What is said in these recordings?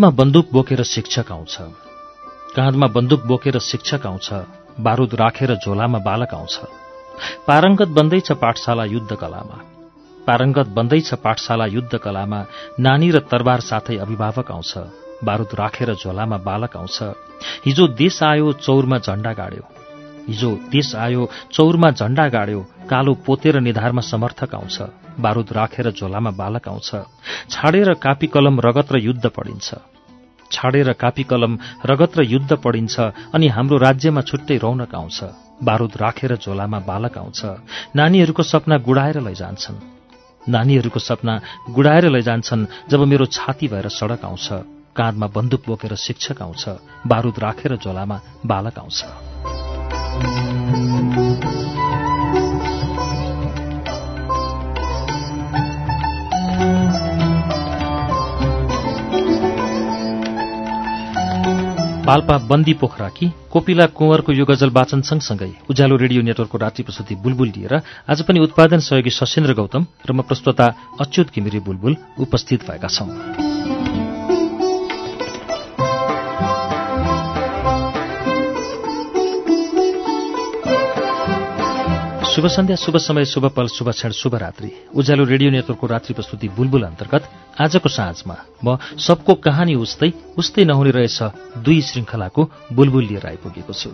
काँधमा बन्दुक बोकेर शिक्षक आउँछ। काँधमा बन्दुक बोकेर शिक्षक आउँछ बारूद राखेर झोलामा बालक आउँछ। पारङ्गत बन्दैछ पाठशाला युद्ध कलामा पारङ्गत बन्दैछ पाठशाला युद्ध कलामा नानी र तरबार साथै अभिभावक आउँछ बारूद राखेर झोलामा बालक आउँछ। हिजो देश आयो चौरमा झण्डा गाड्यो। हिजो देश आयो चौरमा झण्डा गाड्यो कालो पोतेर निधारमा समर्थक आउँछ बारूद राखेर झोलामा बालक आउँछ छाडेर कापी कलम रगत र युद्ध पढिन्छ। छाडेर कापी कलम रगत र युद्ध पढिन्छ अनि हाम्रो राज्यमा छुट्टै रौनक आउँछ बारूद राखेर झोलामा बालक आउँछ नानीहरूको सपना गुडाएर लैजान्छन्। नानीहरूको सपना गुडाएर लैजान्छन् जब मेरो छाती भएर सडक आउँछ काँधमा बन्दुक बोकेर शिक्षक आउँछ बारूद राखेर झोलामा बालक आउँछ। पाल्पा बन्दी पोखराकी कोपिला कुँवरको यो गजल वाचन सँगसँगै उज्यालो रेडियो नेटवर्कको रात्रि प्रस्तुति बुलबुल लिएर आज पनि उत्पादन सहयोगी सशेन्द्र गौतम र म प्रस्तोता अच्युत घिमिरी बुलबुल उपस्थित भएका छौं। शुभ सन्ध्या शुभ समय शुभ पल शुभ क्षण शुभ रात्रि। उज्यालो रेडियो नेटवर्कको रात्रि प्रस्तुति बुलबुल अन्तर्गत आजको साँझमा। म सबको कहानी उस्तै उस्तै नहुने रहेछ दुई श्रृङ्खलाको बुलबुल लिएर आइपुगेको छु।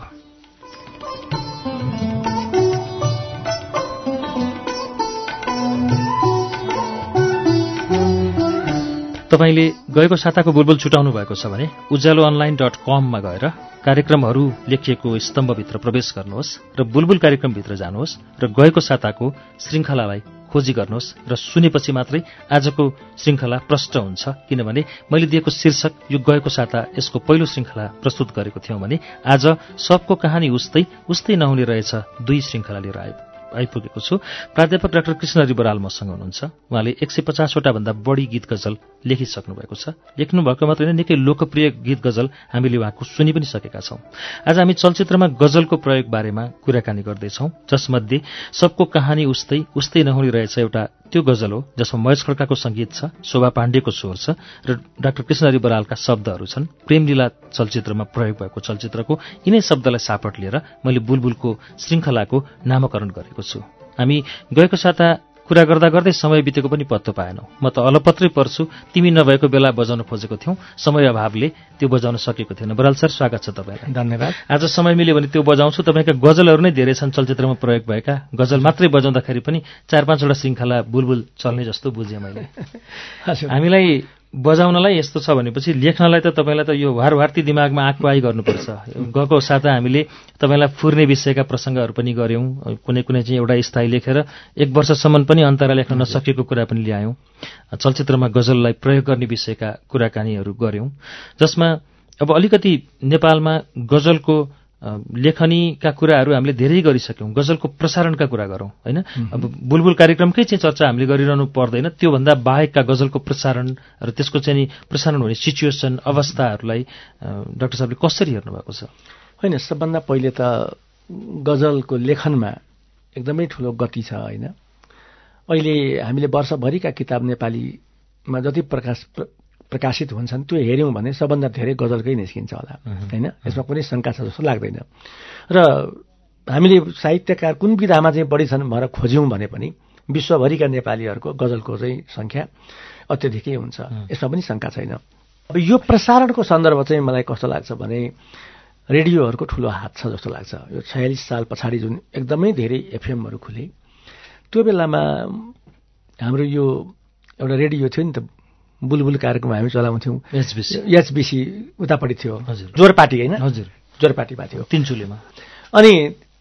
तपाईँले गएको साताको बुलबुल छुटाउनु भएको छ भने उज्यालो अनलाइन डट कममा गएर कार्यक्रमहरू लेखिएको स्तम्भभित्र प्रवेश गर्नुहोस् र बुलबुल कार्यक्रमभित्र जानुहोस् र गएको साताको श्रृङ्खलालाई खोजी गर्नुहोस् र सुनेपछि मात्रै आजको श्रृङ्खला प्रष्ट हुन्छ। किनभने मैले दिएको शीर्षक यो गएको साता यसको पहिलो श्रृङ्खला प्रस्तुत गरेको थियौँ भने आज सबको कहानी उस्तै उस्तै नहुने रहेछ। दुई श्रृङ्खला लिएर आयो। आइपुगेको छु। प्राध्यापक डाक्टर कृष्ण रिबराल मसँग हुनुहुन्छ। उहाँले एक सय पचासवटा भन्दा बढी गीत गजल लेखिसक्नु भएको छ। लेख्नु भएको मात्र होइन निकै लोकप्रिय गीत गजल हामीले उहाँको सुनि पनि सकेका छौं। आज हामी चलचित्रमा गजलको प्रयोग बारेमा कुराकानी गर्दैछौं। जसमध्ये सबको कहानी उस्तै उस्तै नहुने रहेछ एउटा त्यो गजल हो जसमा महेश खड्काको संगीत छ शोभा पाण्डेको स्वर छ र डाक्टर कृष्णहरि बरालका शब्दहरू छन्। प्रेमलीला चलचित्रमा प्रयोग भएको चलचित्रको यिनै शब्दलाई सापट लिएर मैले बुलबुलको श्रृङ्खलाको नामकरण गरेको छु हामी गएको साता कुरा गर्दा गर्दै समय बितेको पनि पत्तो पाएनौ। म त अलपत्रै पर्छु तिमी नभएको बेला बजाउन खोजेको थियौं। समय अभावले त्यो बजाउन सकेको थिएन। बराल सर स्वागत छ तपाईँलाई। धन्यवाद। आज समय मिल्यो भने त्यो बजाउँछु। तपाईँका गजलहरू नै धेरै छन्। चलचित्रमा प्रयोग भएका गजल मात्रै बजाउँदाखेरि पनि चार पाँचवटा श्रृङ्खला बुलबुल चल्ने जस्तो बुझेँ मैले। हामीलाई बजाउनलाई यस्तो छ भनेपछि लेख्नलाई त तपाईँलाई त यो वारवार्ती दिमागमा आँकु आइ गर्नुपर्छ। गएको साता हामीले तपाईँलाई फुर्ने विषयका प्रसङ्गहरू पनि गऱ्यौँ। कुनै कुनै चाहिँ एउटा स्थायी लेखेर एक वर्षसम्म पनि अन्तरा लेख्न नसकेको कुरा पनि ल्यायौँ। चलचित्रमा गजललाई प्रयोग गर्ने विषयका कुराकानीहरू गऱ्यौँ। जसमा अब अलिकति नेपालमा गजलको लेखनीका कुराहरू हामीले धेरै गरिसक्यौँ। गजलको प्रसारणका कुरा गरौँ होइन? अब बुलबुल कार्यक्रमकै चाहिँ चर्चा हामीले गरिरहनु पर्दैन। त्योभन्दा बाहेकका गजलको प्रसारण र त्यसको चाहिँ नि प्रसारण हुने सिचुएसन अवस्थाहरूलाई डाक्टर साहबले कसरी हेर्नु भएको छ? होइन सबभन्दा पहिले त गजलको लेखनमा एकदमै ठुलो गति छ होइन? अहिले हामीले वर्षभरिका किताब नेपालीमा जति प्रकाश प्रकाशित हुन्छन् त्यो हेऱ्यौँ भने सबभन्दा धेरै गजलकै निस्किन्छ होला होइन? यसमा कुनै शङ्का छ जस्तो लाग्दैन। र हामीले साहित्यकार कुन विधामा चाहिँ बढी छन् भनेर खोज्यौँ भने पनि विश्वभरिका नेपालीहरूको गजलको चाहिँ सङ्ख्या अत्यधिकै हुन्छ यसमा पनि शङ्का छैन। अब यो प्रसारणको सन्दर्भ चाहिँ मलाई कस्तो लाग्छ भने रेडियोहरूको ठुलो हात छ जस्तो लाग्छ। यो छयालिस साल पछाडि जुन एकदमै धेरै एफएमहरू खुले त्यो बेलामा हाम्रो यो एउटा रेडियो थियो नि त बुलबुल कार्यक्रम हामी चलाउँथ्यौँ। एचबिसी। एचबिसी उतापट्टि थियो। हजुर। जोरपाटी होइन? हजुर। जोरपाटीमा थियो। तिनचुलेमा। अनि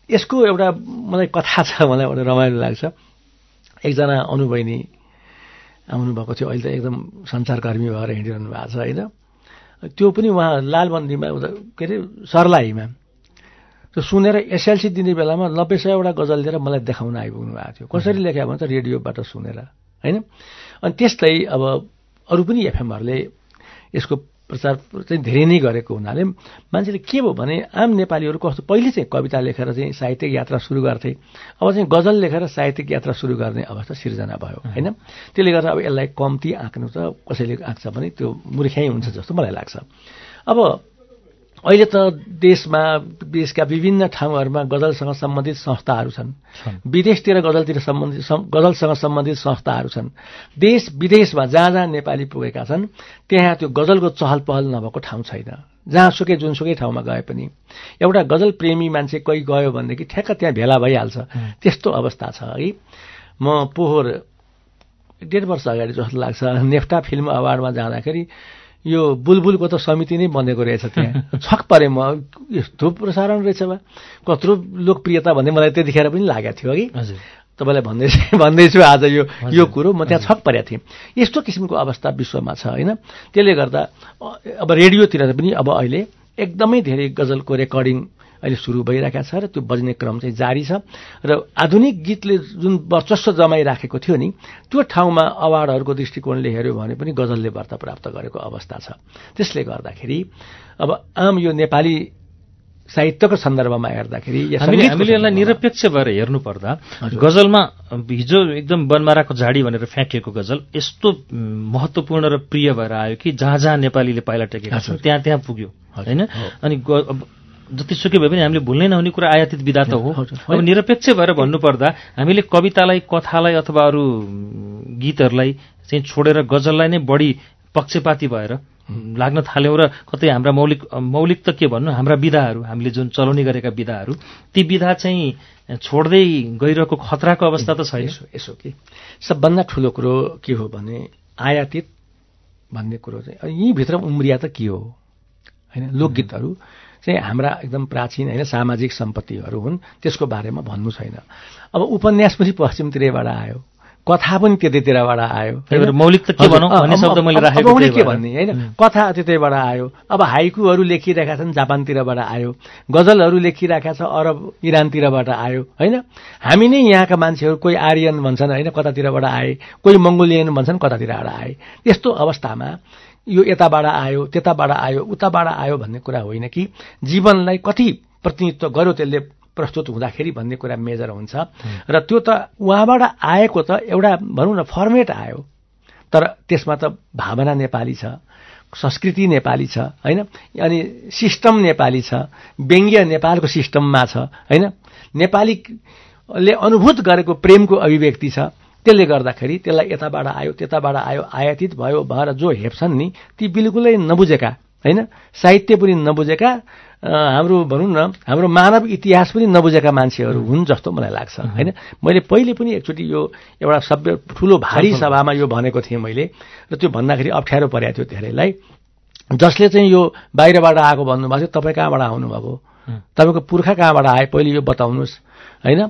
यसको एउटा मलाई कथा छ मलाई एउटा रमाइलो लाग्छ। एकजना अनुभवनी आउनुभएको थियो अहिले त एकदम सञ्चारकर्मी भएर हिँडिरहनु भएको छ होइन? त्यो पनि उहाँ लालबन्दीमा उता के अरे सर्लाहीमा। त्यो सुनेर एसएलसी दिने बेलामा नब्बे सयवटा गजल लिएर मलाई देखाउन आइपुग्नु भएको थियो। कसरी लेख्यो भने त रेडियोबाट सुनेर होइन? अनि त्यस्तै अब अरू पनि एफएमहरूले यसको प्रचार चाहिँ धेरै नै गरेको हुनाले मान्छेले के भयो भने आम नेपालीहरू कस्तो पहिले चाहिँ कविता लेखेर चाहिँ साहित्यिक यात्रा सुरु गर्थे अब चाहिँ गजल लेखेर साहित्यिक यात्रा सुरु गर्ने अवस्था सिर्जना भयो होइन? त्यसले गर्दा अब यसलाई कम्ती आँक्नु त कसैले आँक्छ भने त्यो मूर्ख्याइ हुन्छ जस्तो मलाई लाग्छ। अब अहिले त देशमा देशका विभिन्न ठाउँहरूमा गजलसँग सम्बन्धित संस्थाहरू छन्। विदेशतिर गजलतिर सम्बन्धित गजलसँग सम्बन्धित संस्थाहरू छन्। देश विदेशमा जहाँ जहाँ नेपाली पुगेका छन् त्यहाँ त्यो गजलको चहल पहल नभएको ठाउँ छैन। जहाँसुकै जुनसुकै ठाउँमा गए पनि। एउटा गजल प्रेमी मान्छे कोही गयो भनेदेखि ठ्याक्क त्यहाँ भेला भइहाल्छ। त्यस्तो अवस्था छ है। म पोहोर डेढ वर्ष अगाडि जस्तो लाग्छ। नेफ्टा फिल्म अवार्डमा जाँदाखेरि यो बुलबुलको त समिति नै बनेको रहेछ त्यहाँ। छक परे म। यस्तो प्रसारण रहेछ बा कत्रो लोकप्रियता भन्ने मलाई त्यतिखेर पनि लागेको थियो कि तपाईँलाई भन्दै भन्दैछु आज यो यो कुरो। म त्यहाँ छक परेको थिएँ। यस्तो किसिमको अवस्था विश्वमा छ होइन? त्यसले गर्दा अब रेडियोतिर पनि अब अहिले एकदमै धेरै गजलको रेकर्डिङ अहिले सुरु भइरहेको छ र त्यो बज्ने क्रम चाहिँ जारी छ। र आधुनिक गीतले जुन वर्चस्व जमाइराखेको थियो नि त्यो ठाउँमा अवार्डहरूको दृष्टिकोणले हेऱ्यो भने पनि गजलले वार्ता प्राप्त गरेको अवस्था छ। त्यसले गर्दाखेरि अब आम यो नेपाली साहित्यको सन्दर्भमा हेर्दाखेरि हामीले यसलाई निरपेक्ष भएर हेर्नु पर्दा गजलमा हिजो एकदम बनमाराको झाडी भनेर फ्याँकिएको गजल यस्तो महत्त्वपूर्ण र प्रिय भएर आयो कि जहाँ जहाँ नेपालीले पाइला टेकेका छन् त्यहाँ त्यहाँ पुग्यो होइन? अनि जतिसुकै भए पनि हामीले भुल्नै नहुने कुरा आयातित विधा त हो अब निरपेक्ष भएर भन्नुपर्दा हामीले कवितालाई कथालाई अथवा अरू गीतहरूलाई चाहिँ छोडेर गजललाई नै बढी पक्षपाती भएर लाग्न थाल्यौँ र कतै हाम्रा मौलिक मौलिक त के भन्नु? हाम्रा विधाहरू हामीले जुन चलाउने गरेका विधाहरू ती विधा चाहिँ छोड्दै गइरहेको खतराको अवस्था त छैन। यसो कि। सबभन्दा ठुलो कुरो के हो भने आयातित भन्ने कुरो चाहिँ यहीँभित्र उम्रिया त के हो? होइन लोकगीतहरू। चाहिँ हाम्रा एकदम प्राचीन होइन सामाजिक सम्पत्तिहरू हुन् त्यसको बारेमा भन्नु छैन। अब उपन्यास पनि पश्चिमतिरबाट आयो कथा पनि त्यतैतिरबाट आयो। मौलिक त के भनौँ? भन्ने शब्द मैले राखेको के भन्ने होइन? कथा त्यतैबाट आयो। अब हाइकुहरू लेखिरहेका छन् जापानतिरबाट आयो। गजलहरू लेखिरहेका छ अरब इरानतिरबाट आयो होइन? हामी नै यहाँका मान्छेहरू कोही आर्यन भन्छन् होइन? कतातिरबाट आए। कोही मङ्गोलियन भन्छन् कतातिरबाट आए। यस्तो अवस्थामा यो यताबाट आयो त्यताबाट आयो उताबाट आयो भन्ने कुरा होइन कि जीवनलाई कति प्रतिनिधित्व गर्यो त्यसले प्रस्तुत हुँदाखेरि भन्ने कुरा मेजर हुन्छ। र त्यो त उहाँबाट आएको त एउटा भनौँ न फर्मेट आयो। तर त्यसमा त भावना नेपाली छ संस्कृति नेपाली छ होइन? अनि सिस्टम नेपाली छ व्यङ्ग्य नेपालको सिस्टममा छ होइन? नेपालीले अनुभूत गरेको प्रेमको अभिव्यक्ति छ। त्यसले गर्दाखेरि त्यसलाई यताबाट आयो त्यताबाट आयो आयातित भयो भएर जो हेप्छन् नि ती बिल्कुलै नबुझेका होइन? साहित्य पनि नबुझेका हाम्रो भनौँ न हाम्रो मानव इतिहास पनि नबुझेका मान्छेहरू हुन् जस्तो मलाई लाग्छ होइन? मैले पहिले पनि एकचोटि यो एउटा सभ्य ठुलो भारी सभामा यो भनेको थिएँ मैले र त्यो भन्दाखेरि अप्ठ्यारो परेको थियो धेरैलाई जसले चाहिँ यो बाहिरबाट आएको भन्नुभएको थियो तपाईँ कहाँबाट आउनुभएको? तपाईँको पुर्खा कहाँबाट आए पहिले यो बताउनुहोस्। होइन?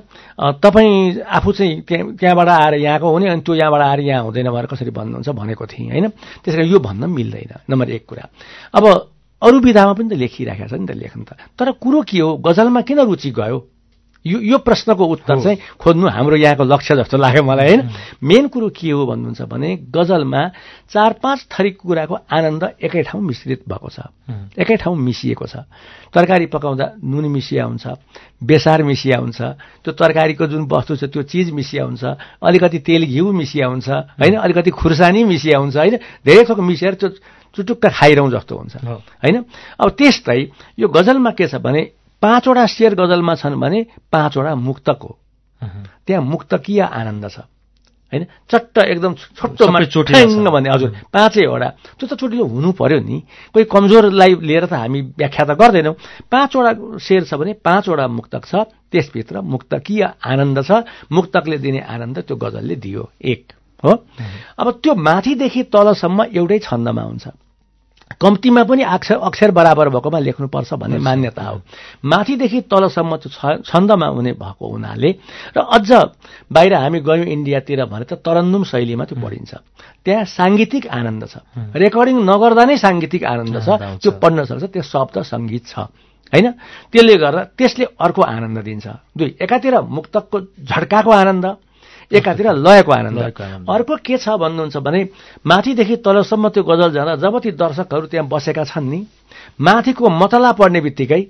तपाईँ आफू चाहिँ त्यहाँ त्यहाँबाट आएर यहाँको हुने अनि त्यो यहाँबाट आएर यहाँ हुँदैन भनेर कसरी भन्नुहुन्छ भनेको थिएँ होइन? त्यस कारण यो भन्न मिल्दैन नम्बर एक कुरा। अब अरू विधामा पनि त लेखिराखेको छ नि त लेख्नु त। तर कुरो के हो? गजलमा किन रुचि गयो? यो यो प्रश्नको उत्तर चाहिँ खोज्नु हाम्रो यहाँको लक्ष्य जस्तो लाग्यो मलाई होइन? मेन कुरो के हो भन्नुहुन्छ भने गजलमा चार पाँच थरी कुराको आनन्द एकै ठाउँ मिश्रित भएको छ। एकै ठाउँ मिसिएको छ। तरकारी पकाउँदा नुन मिसिया हुन्छ बेसार मिसिया हुन्छ त्यो तरकारीको जुन वस्तु छ त्यो चिज मिसिया हुन्छ अलिकति तेल घिउ मिसिया हुन्छ होइन? अलिकति खुर्सानी मिसिया हुन्छ होइन? धेरै थोक मिसिएर त्यो चुटुक्क खाइरहँ जस्तो हुन्छ होइन? अब त्यस्तै यो गजलमा के छ भने पाँचवटा शेर गजलमा छन् भने पाँचवटा मुक्तक हो। त्यहाँ मुक्तकीय आनन्द छ। होइन? चट्ट एकदम छोटो चोटिङ भन्ने हजुर पाँचैवटा। त्यो त चोटिलो हुनु पर्यो नि। कोही कमजोरलाई लिएर त हामी व्याख्या त गर्दैनौँ। पाँचवटा शेर छ भने पाँचवटा मुक्तक छ। त्यसभित्र मुक्तकीय आनन्द छ। मुक्तकले दिने आनन्द त्यो गजलले दियो। एक हो। अब त्यो माथिदेखि तलसम्म एउटै छन्दमा हुन्छ। कम्तीमा पनि अक्षर अक्षर बराबर भएकोमा लेख्नुपर्छ भन्ने मान्यता हो। माथिदेखि तलसम्म छन्दमा हुने भएको हुनाले र अझ बाहिर हामी गयौँ इन्डियातिर भने त तरन्नुम शैलीमा त्यो पढिन्छ। त्यहाँ साङ्गीतिक आनन्द छ। रेकर्डिङ नगर्दा नै साङ्गीतिक आनन्द छ। त्यो पढ्न सक्छ त्यो शब्द सङ्गीत छ। होइन? त्यसले गर्दा त्यसले अर्को आनन्द दिन्छ। दुई एकातिर मुक्तकको झड्काको आनन्द। एकातिर लयको आनन्द अर्को के छ भन्नुहुन्छ भने माथिदेखि तलसम्म त्यो गजल जाँदा जब ती दर्शकहरू त्यहाँ बसेका छन् नि माथिको मतला पढ्ने बित्तिकै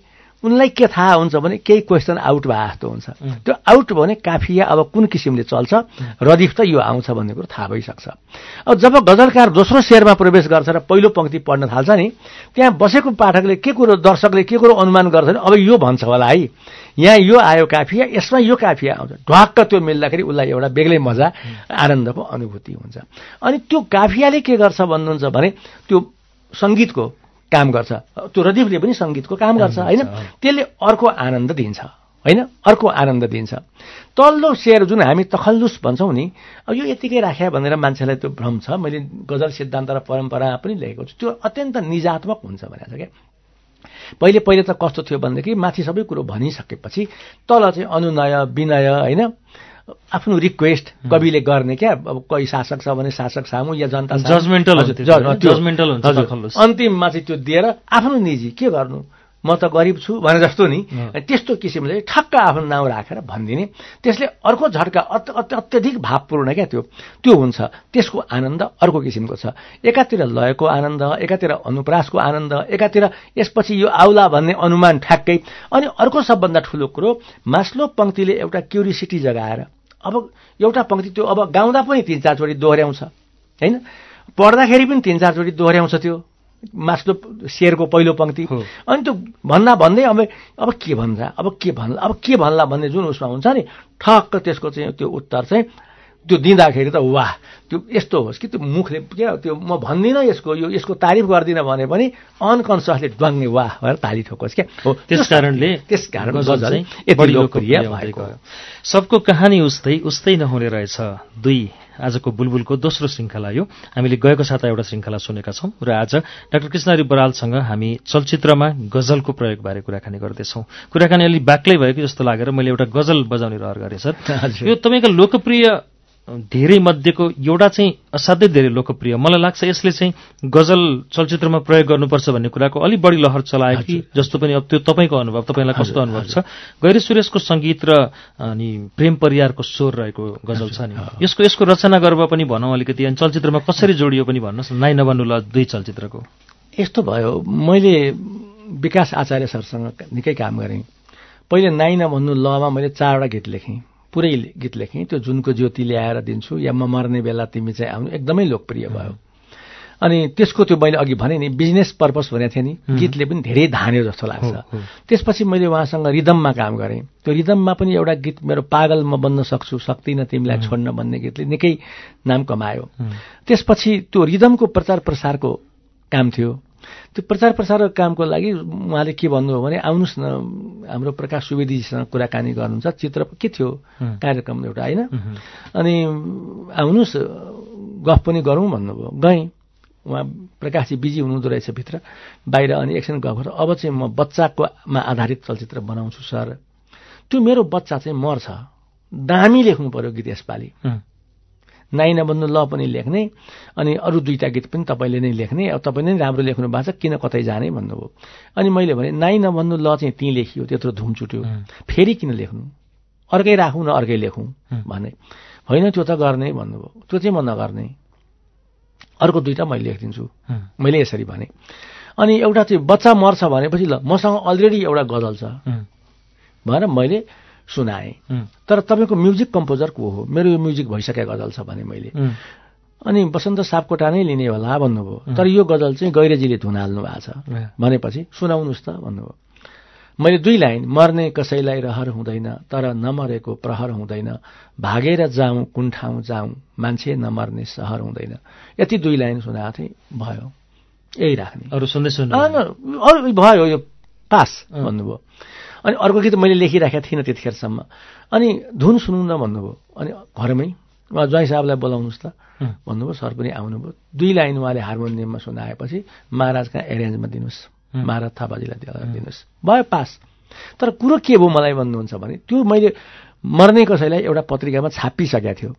उनलाई के थाहा हुन्छ भने केही क्वेसन आउट भए जस्तो हुन्छ। त्यो आउट भने काफिया अब कुन किसिमले चल्छ? रदिफ त यो आउँछ भन्ने कुरो थाहा भइसक्छ। अब जब गजलकार दोस्रो शेरमा प्रवेश गर्छ र पहिलो पङ्क्ति पढ्न थाल्छ नि त्यहाँ बसेको पाठकले के कुरो दर्शकले के कुरो अनुमान गर्छ भने अब यो भन्छ होला है। यहाँ यो आयो काफिया यसमा यो काफिया आउँछ। ढ्वाक्क त्यो मिल्दाखेरि उसलाई एउटा बेग्लै मजा आनन्दको अनुभूति हुन्छ। अनि त्यो काफियाले के गर्छ भन्नुहुन्छ भने त्यो सङ्गीतको काम गर्छ। त्यो रदीफले पनि सङ्गीतको काम गर्छ होइन? त्यसले अर्को आनन्द दिन्छ होइन? अर्को आनन्द दिन्छ। तल्लो शेर जुन हामी तखल्लुस भन्छौँ नि अब यो यतिकै राख्या भनेर मान्छेलाई त्यो भ्रम छ। मैले गजल सिद्धान्त र परम्परा पनि लेखेको छु। त्यो अत्यन्त निजात्मक हुन्छ भनेको छ क्या। पहिले पहिले त कस्तो थियो भनेदेखि माथि सबै कुरो भनिसकेपछि तल चाहिँ अनुनय विनय होइन? आफ्नो रिक्वेस्ट कविले गर्ने क्या? अब कोही शासक छ भने शासक सामु या जनता जजमेन्टल जजमेन्टल अन्तिममा चाहिँ त्यो दिएर आफ्नो निजी के गर्नु? म त गरिब छु भने जस्तो नि त्यस्तो किसिमले ठक्क आफ्नो नाउँ राखेर भनिदिने। त्यसले अर्को झट्का अत्यधिक भावपूर्ण क्या त्यो? त्यो हुन्छ। त्यसको आनन्द अर्को किसिमको छ। एकातिर लयको आनन्द एकातिर अनुप्रासको आनन्द एकातिर यसपछि यो आउला भन्ने अनुमान ठ्याक्कै। अनि अर्को सबभन्दा ठुलो कुरो मास्लो पङ्क्तिले एउटा क्युरिसिटी जगाएर अब एउटा पङ्क्ति त्यो अब गाउँदा पनि तिन चारचोटि दोहोऱ्याउँछ होइन? पढ्दाखेरि पनि तिन चारचोटि दोहोऱ्याउँछ त्यो मास्लो शेरको पहिलो पङ्क्ति अनि त्यो भन्दा भन्दै अब अब के भन्छ अब के भन्ला अब के भन्ला भन्ने जुन उसमा हुन्छ नि ठक्क त्यसको चाहिँ त्यो उत्तर चाहिँ त्यो दिँदाखेरि त वाह त्यो यस्तो होस् कि त्यो मुखले क्या त्यो म भन्दिनँ यसको यो यसको तारिफ गर्दिनँ भने पनि अनकन्सियसले ड्वाङ्ने वाह भएर ताली ठोकोस् क्या। हो त्यस कारणले त्यस कारण यति लोकप्रिय भएको सबको कहानी उस्तै उस्तै नहुने रहेछ। दुई आजको बुलबुलको दोस्रो श्रृङ्खला यो। हामीले गएको साता एउटा श्रृङ्खला सुनेका छौँ र आज डाक्टर कृष्णहरि बरालसँग हामी चलचित्रमा गजलको प्रयोगबारे कुराकानी गर्दैछौँ। कुराकानी अलिक बाक्लै भयो कि जस्तो लागेर मैले एउटा गजल बजाउने रहर गरेँ सर। यो तपाईँको लोकप्रिय धेरै मध्येको एउटा चाहिँ असाध्यै धेरै लोकप्रिय। मलाई लाग्छ यसले चाहिँ गजल चलचित्रमा प्रयोग गर्नुपर्छ भन्ने कुराको अलिक बढी लहर चलायो कि जस्तो पनि अब त्यो तपाईँको अनुभव तपाईँलाई कस्तो अनुभव छ? गैरी सुरेशको सङ्गीत र अनि प्रेम परिवारको स्वर रहेको गजल छ नि। यसको यसको रचना गर्व पनि भनौँ अलिकति अनि चलचित्रमा कसरी जोडियो पनि भन्नुहोस् नाइ नभन्नु ल दुई चलचित्रको। यस्तो भयो मैले विकास आचार्य सरसँग निकै काम गरेँ। पहिले नाइ नभन्नु लमा मैले चारवटा गीत लेखेँ। पुरै गीत लेखेँ। त्यो जुनको ज्योति ल्याएर दिन्छु। या म मर्ने बेला तिमी चाहिँ आउनु। एकदमै लोकप्रिय भयो। अनि त्यसको त्यो मैले अघि भने नि बिजनेस पर्पज भनेको थिएँ नि गीतले पनि धेरै धान्यो जस्तो लाग्छ। त्यसपछि मैले उहाँसँग रिदममा काम गरेँ। त्यो रिदममा पनि एउटा गीत मेरो पागल म बन्न सक्छु सक्दिनँ तिमीलाई छोड्न भन्ने गीतले निकै नाम कमायो। त्यसपछि त्यो रिदमको प्रचार प्रसारको काम थियो। त्यो प्रचार प्रसारको कामको लागि उहाँले के भन्नुभयो भने आउनुहोस् न हाम्रो प्रकाश सुवेदीजीसँग कुराकानी गर्नुहुन्छ। चित्र के थियो? कार्यक्रम एउटा होइन? अनि आउनुहोस् गफ पनि गरौँ भन्नुभयो। गएँ। उहाँ प्रकाशजी बिजी हुनुहुँदो रहेछ भित्र। बाहिर अनि एकछिन गफ गरेर अब चाहिँ म बच्चाकोमा आधारित चलचित्र बनाउँछु सर। त्यो मेरो बच्चा चाहिँ मर्छ। दामी लेख्नु पऱ्यो गीत यसपालि। नाइ नबन्नु ल पनि लेख्ने। अनि अरू दुईवटा गीत पनि तपाईँले नै लेख्ने। अब तपाईँले नै राम्रो लेख्नु भएको छ किन कतै जाने भन्नुभयो। अनि मैले भने नाइ नभन्नु ल चाहिँ ती लेखियो त्यत्रो धुम छुट्यो फेरि किन लेख्नु? अर्कै राखौँ न अर्कै लेखौँ भने। होइन त्यो त गर्ने भन्नुभयो। त्यो चाहिँ म नगर्ने। अर्को दुईवटा मैले लेखिदिन्छु। मैले यसरी भने। अनि एउटा चाहिँ बच्चा मर्छ भनेपछि ल मसँग अलरेडी एउटा गजल छ। भनेर मैले सुनाएँ। तर तपाईँको म्युजिक कम्पोजर को हो? मेरो यो म्युजिक भइसकेको गजल छ भने मैले। अनि बसन्त सापकोटा नै लिने होला भन्नुभयो। तर यो गजल चाहिँ गैरेजीले धुन हाल्नु भएको छ। भनेपछि सुनाउनुहोस् त भन्नुभयो। मैले दुई लाइन मर्ने कसैलाई रहर हुँदैन तर नमरेको प्रहर हुँदैन भागेर जाउँ कुन ठाउँ जाउँ मान्छे नमर्ने सहर हुँदैन। यति दुई लाइन सुनाएको थिएँ। भयो। यही राख्ने। अरू सुन्दै अरू भयो यो पास भन्नुभयो। अनि अर्को गीत मैले लेखिराखेको थिइनँ त्यतिखेरसम्म। अनि धुन सुनौँ न भन्नुभयो। अनि घरमै उहाँ ज्वाइँ साहबलाई बोलाउनुहोस् त। भन्नुभयो सर पनि आउनुभयो। दुई लाइन उहाँले हार्मोनियममा सुनाएपछि महाराजका एरेन्जमा दिनुहोस्। महाराज थापाजीलाई दिनुहोस्। भयो पास। तर कुरो के भयो मलाई भन्नुहुन्छ भने त्यो मैले मर्ने कसैलाई एउटा पत्रिकामा छापिसकेको थियो।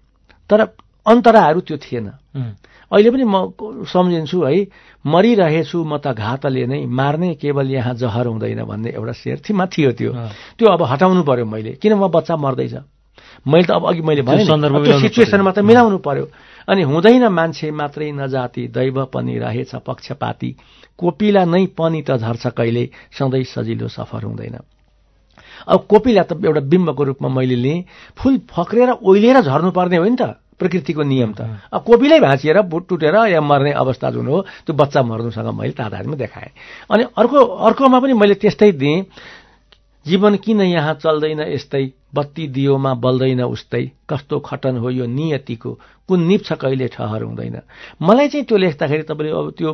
तर अन्तराहरू त्यो थिएन। अहिले पनि म सम्झिन्छु है मरिरहेछु म त घातले नै मार्ने केवल यहाँ जहर हुँदैन भन्ने एउटा शेर थिमा थियो त्यो। त्यो अब हटाउनु पर्यो मैले। किन म बच्चा मर्दैछ? मैले त अब अघि मैले भने सिचुएसनमा त। मिलाउनु पर्यो। अनि हुँदैन मान्छे मात्रै नजाति दैव पनि रहेछ पक्षपाती। कोपिला नै पनि त झर्छ कहिले सधैँ सजिलो सफर हुँदैन। अब कोपिला त एउटा बिम्बको रूपमा मैले लिएँ। फुल फक्रेर ओइलिएर झर्नुपर्ने हो नि त। प्रकृतिको नियम त। अब कोपिलै भाँचिएर बुट टुटेर या मर्ने अवस्था जुन हो त्यो बच्चा मर्नुसँग मैले तादादमा देखाएँ। अनि अर्को अर्कोमा पनि मैले त्यस्तै दिएँ जीवन किन यहाँ चल्दैन यस्तै? बत्ती दियोमा बल्दैन उस्तै? कस्तो खटन हो यो नियतिको? कुन निप्छ कहिले ठहर हुँदैन? मलाई चाहिँ त्यो लेख्दाखेरि तपाईँले अब त्यो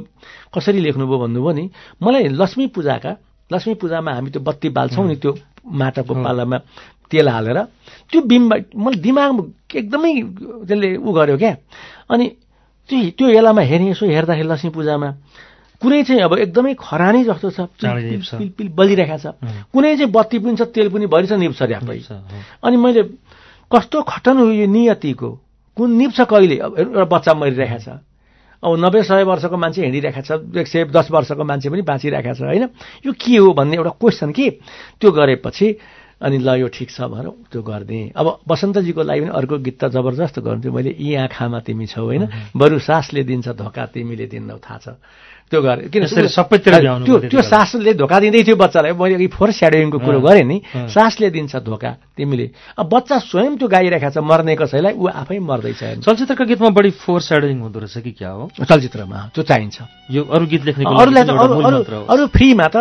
कसरी लेख्नुभयो भन्नुभयो नि मलाई लक्ष्मी पूजाका लक्ष्मी पूजामा हामी त्यो बत्ती बाल्छौँ नि त्यो माटाको पालामा तेल हालेर त्यो बिम्ब मलाई दिमाग एकदमै त्यसले उ गर्यो क्या। अनि त्यो त्यो बेलामा हेरेँ यसो हेर्दाखेरि लक्ष्मी पूजामा कुनै चाहिँ अब एकदमै खरानी जस्तो छ चाँडै पिल निप्छ। पिल पिल बलिरहेको छ। कुनै चाहिँ बत्ती पनि छ तेल पनि भरि छ निप्छ ऱ्यापै। अनि मैले कस्तो खटन हो यो नियतिको? कुन निप्छ कहिले? अब एउटा बच्चा मरिरहेको छ। अब नब्बे सय वर्षको मान्छे हिँडिरहेको छ एक सय दस वर्षको मान्छे पनि बाँचिरहेको छ होइन? यो के हो भन्ने एउटा क्वेसन कि? त्यो गरेपछि अनि ल यो ठिक छ भनेर त्यो गरिदिएँ। अब बसन्तजीको लागि पनि अर्को गीत त जबरजस्त गर्नुहुन्थ्यो मैले यी आँखामा तिमी छौ होइन? बरु सासले दिन्छ धोका तिमीले दिन्नौ थाहा छ। त्यो गरेँ। किन सबैतिर त्यो त्यो सासले धोका दिँदै थियो बच्चालाई। मैले अघि फोर स्याडोइङको कुरो गरेँ नि। सासले दिन्छ धोका तिमीले। अब बच्चा स्वयं त्यो गाइरहेको छ मर्ने कसैलाई ऊ आफै मर्दैछ। चलचित्रका गीतमा बढी फोर स्याडरिङ हुँदो रहेछ कि क्या हो? चलचित्रमा त्यो चाहिन्छ। यो अरू गीत लेख्नेको लागि अरूलाई त। अरू फ्रीमा त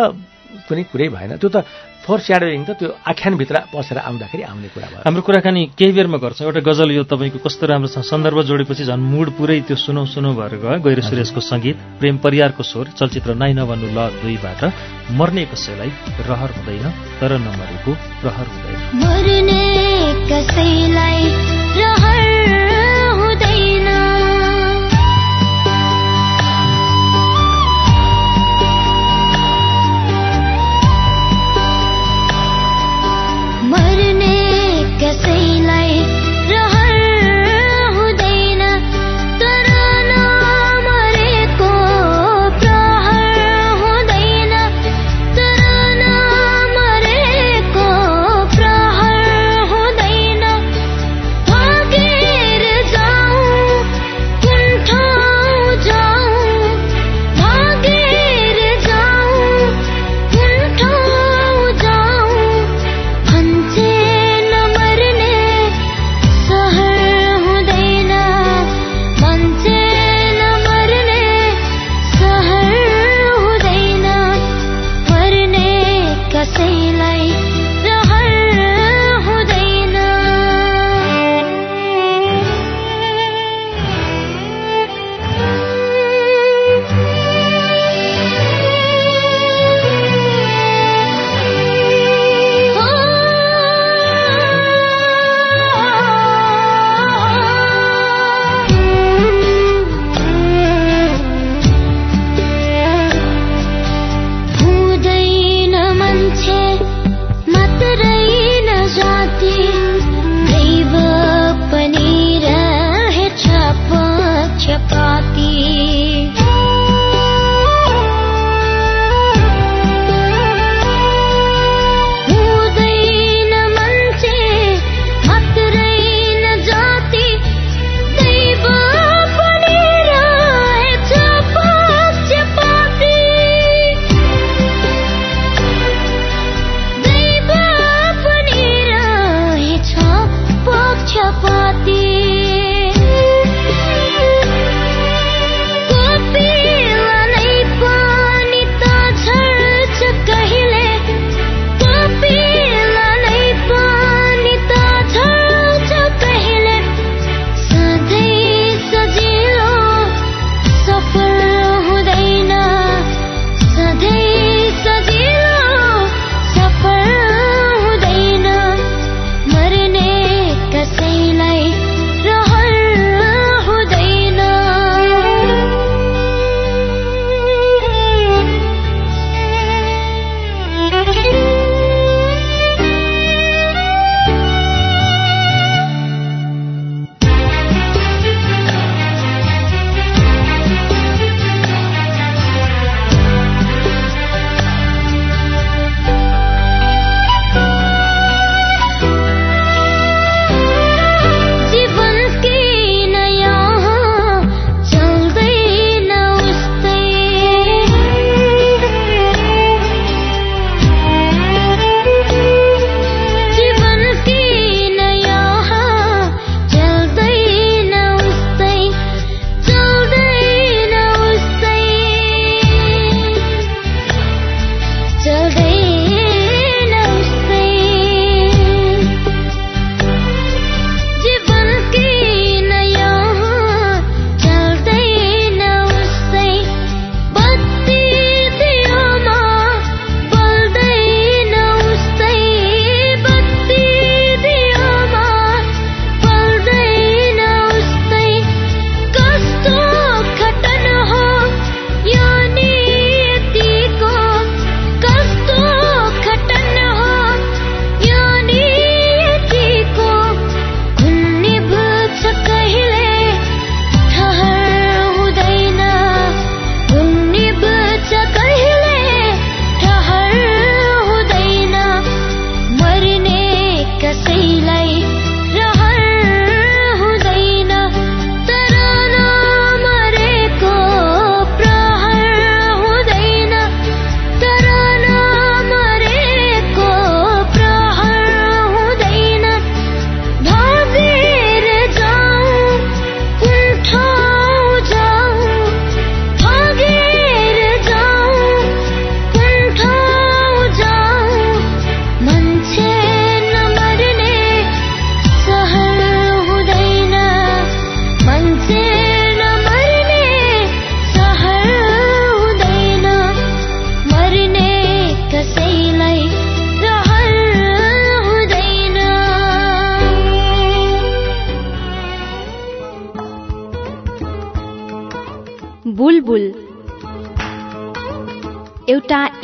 कुनै कुरै भएन। त्यो त फोर स्याडोइङ त त्यो आख्यानभित्र पसेर आउँदाखेरि आउने कुरा भयो। हाम्रो कुराकानी केही बेरमा गर्छौँ। एउटा गजल यो तपाईँको कस्तो राम्रोसँग सन्दर्भ जोडेपछि झन् मुड पुरै त्यो सुनौ सुनौ भएर गयो। गैर सुरेशको सङ्गीत प्रेम परियारको स्वर चलचित्र नाइ नभन्नु ल दुईबाट। मर्ने कसैलाई रहर हुँदैन तर नमरेको प्रहर हुँदैन। मर्ने कसैलाई रहर हुँदैन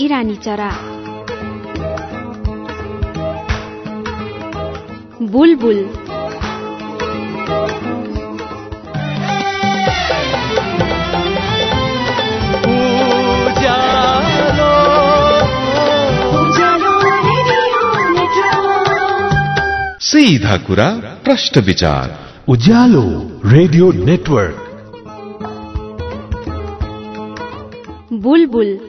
इरानी चरा। बुलबुल। सीधा कुरा प्रश्न विचार। Ujyaalo radio network. बुलबुल।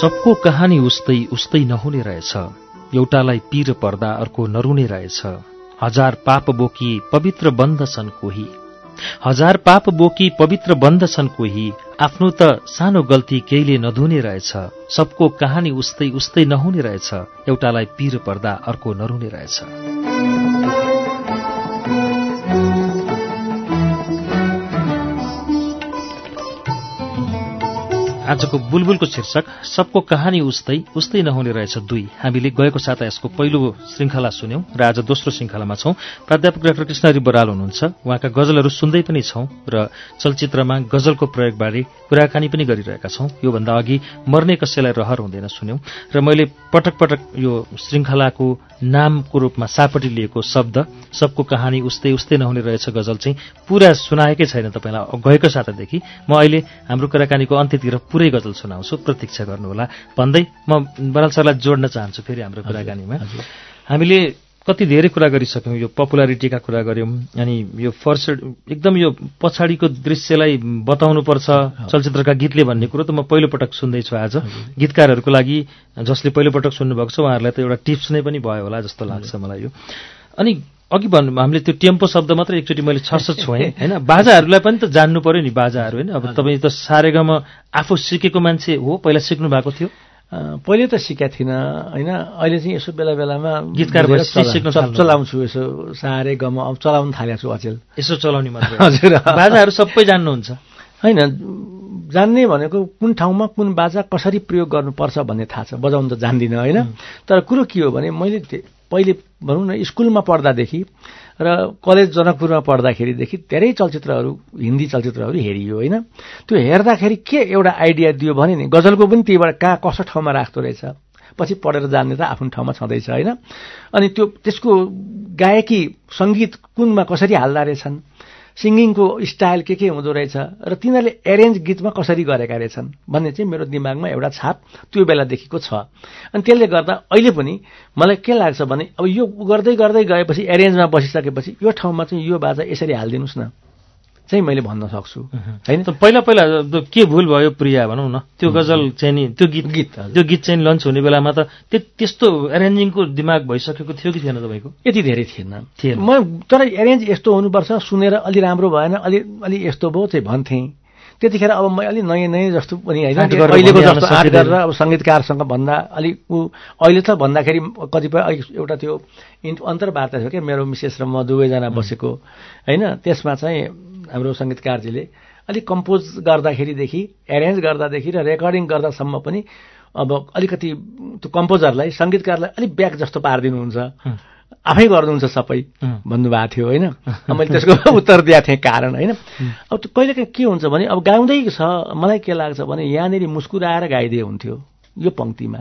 सबको कहानी उस्तै उस्तै नहुने रहेछ। एउटालाई पीर पर्दा अर्को नरुने रहेछ। हजार पाप बोकी पवित्र बन्दछन् कोही। हजार पाप बोकी पवित्र बन्दछन् कोही। आफ्नो त सानो गल्ती केहीले नधुने रहेछ। सबको कहानी उस्तै उस्तै नहुने रहेछ। एउटालाई पीर पर्दा अर्को नरुने रहेछ। आजको बुलबुलको शीर्षक सबको कहानी उस्तै उस्तै नहुने रहेछ दुई। हामीले गएको साता यसको पहिलो श्रृङ्खला सुन्यौं। र आज दोस्रो श्रृङ्खलामा छौं। प्राध्यापक डाक्टर कृष्णहरि बराल हुनुहुन्छ। उहाँका गजलहरू सुन्दै पनि छौं र चलचित्रमा गजलको प्रयोगबारे कुराकानी पनि गरिरहेका छौं। योभन्दा अघि मर्ने कसैलाई रहर हुँदैन सुन्यौं। र मैले पटक पटक यो श्रृङ्खलाको नामको रूपमा सापटी लिएको शब्द सबको कहानी उस्तै उस्तै नहुने रहेछ गजल चाहिँ पुरा सुनाएकै छैन तपाईँलाई गएको सातादेखि। म अहिले हाम्रो कुराकानीको अन्त्यतिर पुरै गजल सुनाउँछु प्रतीक्षा गर्नुहोला। भन्दै म बराल सरलाई जोड्न चाहन्छु फेरि हाम्रो कुराकानीमा। हामीले कति धेरै कुरा गरिसक्यौँ यो पपुलारिटीका कुरा गऱ्यौँ अनि यो फर्स्ट एकदम यो पछाडिको दृश्यलाई बताउनुपर्छ चलचित्रका गीतले भन्ने कुरो त म पहिलोपटक सुन्दैछु आज। गीतकारहरूको लागि जसले पहिलोपटक सुन्नुभएको छ उहाँहरूलाई त एउटा टिप्स नै पनि भयो होला जस्तो लाग्छ मलाई यो। अनि अघि भन्नु हामीले त्यो टेम्पो शब्द मात्रै एकचोटि मैले छर्स छोएँ होइन? बाजाहरूलाई पनि त जान्नु पर्यो नि बाजाहरू होइन? अब तपाईँ त सारेगामा आफू सिकेको मान्छे हो पहिला सिक्नु भएको थियो। पहिले त सिकेको थिइनँ होइन? अहिले चाहिँ यसो बेला बेलामा गीतकार। चलाउँछु यसो सारे गम अब चलाउनु थालेको छु अचेल। यसो चलाउने मात्रै। हजुर। बाजाहरू सबै जान्नुहुन्छ। होइन जान्ने भनेको कुन ठाउँमा कुन बाजा कसरी प्रयोग गर्नुपर्छ भन्ने थाहा छ बजाउनु त जान्दिनँ होइन? तर कुरो के हो भने मैले पहिले भनौँ न स्कुलमा पढ्दादेखि र कलेज जनकपुरमा पढ्दाखेरिदेखि धेरै चलचित्रहरू हिन्दी चलचित्रहरू हेरियो होइन? त्यो हेर्दाखेरि के एउटा आइडिया दियो भने नि गजलको पनि त्यहीबाट कहाँ कस्तो ठाउँमा राख्दो रहेछ? पछि पढेर जान्ने त आफ्नो ठाउँमा छँदैछ होइन? अनि त्यो त्यसको गायकी सङ्गीत कुनमा कसरी हाल्दा रहेछन्? सिङ्गिङको स्टाइल के के हुँदो रहेछ र तिनीहरूले एरेन्ज गीतमा कसरी गरेका रहेछन् भन्ने चाहिँ मेरो दिमागमा एउटा छाप त्यो बेलादेखिको छ। अनि त्यसले गर्दा अहिले पनि मलाई के लाग्छ भने अब यो गर्दै गर्दै गएपछि एरेन्जमा बसिसकेपछि यो ठाउँमा चाहिँ यो बाजा यसरी हालिदिनुहोस् न। चाहिँ मैले भन्न सक्छु। होइन? त पहिला पहिला के भुल भयो प्रिया भनौँ न? त्यो गजल चाहिँ नि त्यो गीत गीत। त्यो गीत चाहिँ लन्च हुने बेलामा त त्यो त्यस्तो एरेन्जिङको दिमाग भइसकेको थियो कि थिएन तपाईँको? यति धेरै थिएन। थिएन। म तर एरेन्ज यस्तो हुनुपर्छ सुनेर अलि राम्रो भएन अलि अलि यस्तो भयो चाहिँ भन्थेँ। त्यतिखेर अब म अलि नयाँ नयाँ जस्तो पनि होइन अहिलेको जस्तो। गरेर अब सङ्गीतकारसँग भन्दा अलिक ऊ अहिले त भन्दाखेरि कतिपय एउटा त्यो अन्तर्वार्ता थियो क्या मेरो मिसेस र म दुवैजना बसेको। होइन? त्यसमा चाहिँ हाम्रो सङ्गीतकारजीले अलिक कम्पोज गर्दाखेरिदेखि एरेन्ज गर्दादेखि र रेकर्डिङ गर्दासम्म पनि अब अलिकति त्यो कम्पोजरलाई सङ्गीतकारलाई अलिक ब्याक जस्तो पारिदिनुहुन्छ। आफै गर्नुहुन्छ सबै भन्नुभएको थियो होइन? मैले त्यसको उत्तर दिएको थिएँ कारण होइन? अब त्यो कहिलेकाहीँ के हुन्छ भने अब गाउँदै छ मलाई के लाग्छ भने यहाँनिर मुस्कुराएर गाइदिए हुन्थ्यो यो पङ्क्तिमा।